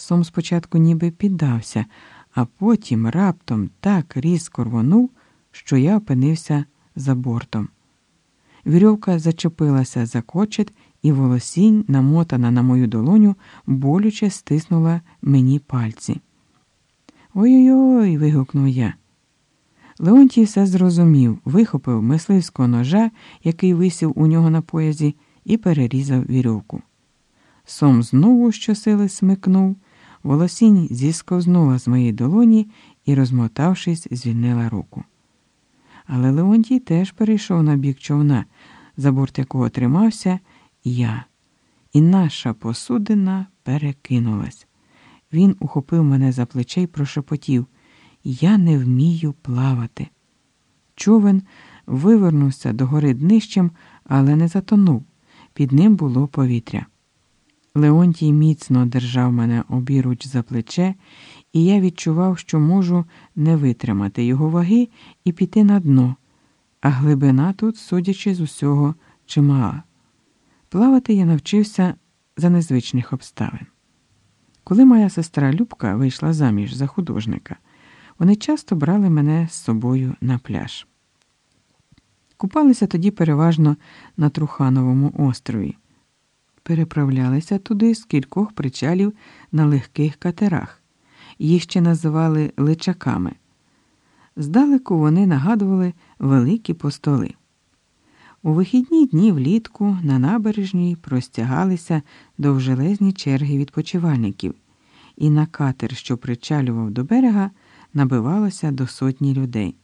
Сом спочатку ніби піддався, а потім раптом так різко рвонув, що я опинився за бортом. Вірьовка зачепилася за кочет, і волосінь, намотана на мою долоню, болюче стиснула мені пальці. Ой-ой-ой. вигукнув я. Леонтій все зрозумів, вихопив мисливського ножа, який висів у нього на поязі, і перерізав вірьовку. Сом знову щосили смикнув, волосінь зісковзнула з моєї долоні і, розмотавшись, звільнила руку. Але Леонтій теж перейшов на бік човна, за борт якого тримався я, і наша посудина перекинулась. Він ухопив мене за плече й прошепотів Я не вмію плавати. Човен вивернувся догори днищем, але не затонув. Під ним було повітря. Леонтій міцно держав мене обіруч за плече, і я відчував, що можу не витримати його ваги і піти на дно, а глибина тут, судячи з усього, чимала. Плавати я навчився за незвичних обставин. Коли моя сестра Любка вийшла заміж за художника, вони часто брали мене з собою на пляж. Купалися тоді переважно на Трухановому острові, переправлялися туди з кількох причалів на легких катерах, їх ще називали личаками. Здалеку вони нагадували великі постоли. У вихідні дні влітку на набережній простягалися довжелезні черги відпочивальників, і на катер, що причалював до берега, набивалося до сотні людей.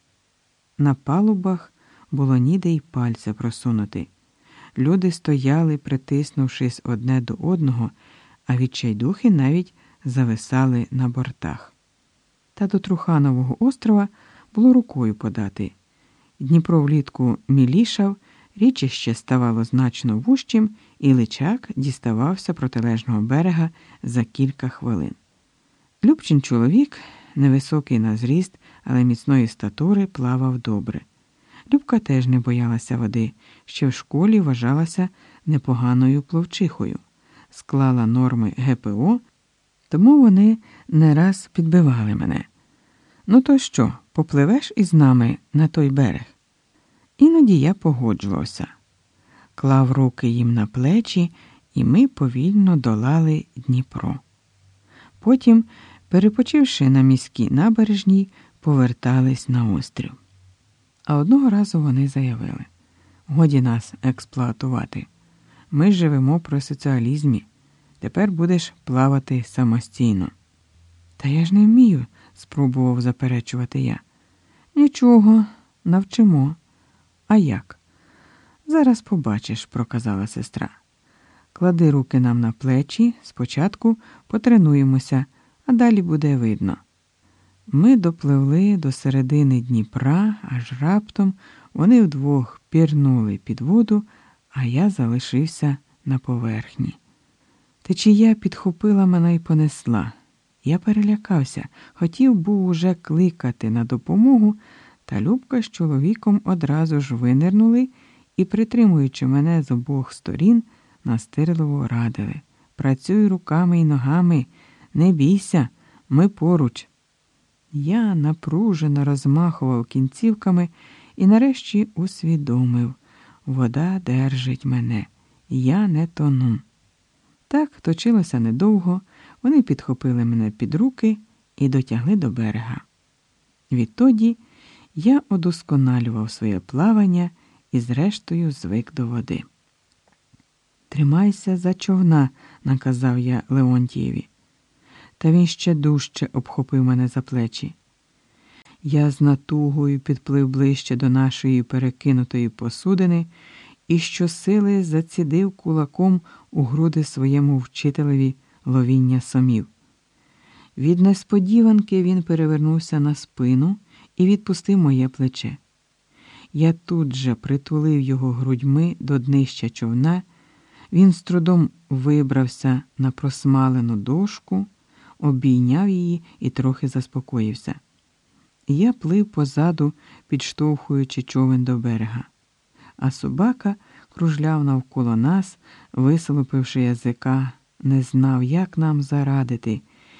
На палубах було ніде й пальця просунути. Люди стояли, притиснувшись одне до одного, а відчайдухи навіть зависали на бортах. Та до Труханового острова було рукою подати. Дніпро влітку мілішав. Річище ставало значно вужчим, і личак діставався протилежного берега за кілька хвилин. Любчин чоловік, невисокий на зріст, але міцної статури, плавав добре. Любка теж не боялася води, ще в школі вважалася непоганою пловчихою, склала норми ГПО, тому вони не раз підбивали мене. Ну, то що, попливеш із нами на той берег? Іноді я погоджувався, клав руки їм на плечі, і ми повільно долали Дніпро. Потім, перепочивши на міській набережній, повертались на острів. А одного разу вони заявили годі нас експлуатувати. Ми живемо при соціалізмі. Тепер будеш плавати самостійно. Та я ж не вмію, спробував заперечувати я. Нічого, навчимо. А як? Зараз побачиш, проказала сестра. Клади руки нам на плечі, спочатку потренуємося, а далі буде видно. Ми допливли до середини Дніпра, аж раптом вони вдвох пірнули під воду, а я залишився на поверхні. Течія підхопила мене і понесла. Я перелякався, хотів був уже кликати на допомогу. Та Любка з чоловіком одразу ж винирнули і, притримуючи мене з обох сторін, настирливо радили Працюй руками і ногами, не бійся, ми поруч. Я напружено розмахував кінцівками і нарешті усвідомив вода держить мене, я не тону. Так точилося недовго, вони підхопили мене під руки і дотягли до берега. Відтоді я удосконалював своє плавання і, зрештою, звик до води. Тримайся за човна, наказав я Леонтієві. Та він ще дужче обхопив мене за плечі. Я з натугою підплив ближче до нашої перекинутої посудини і щосили зацідив кулаком у груди своєму вчителеві ловіння сомів. Від несподіванки він перевернувся на спину і відпустив моє плече. Я тут же притулив його грудьми до днища човна, він з трудом вибрався на просмалену дошку, обійняв її і трохи заспокоївся. Я плив позаду, підштовхуючи човен до берега, а собака кружляв навколо нас, висолопивши язика, не знав, як нам зарадити.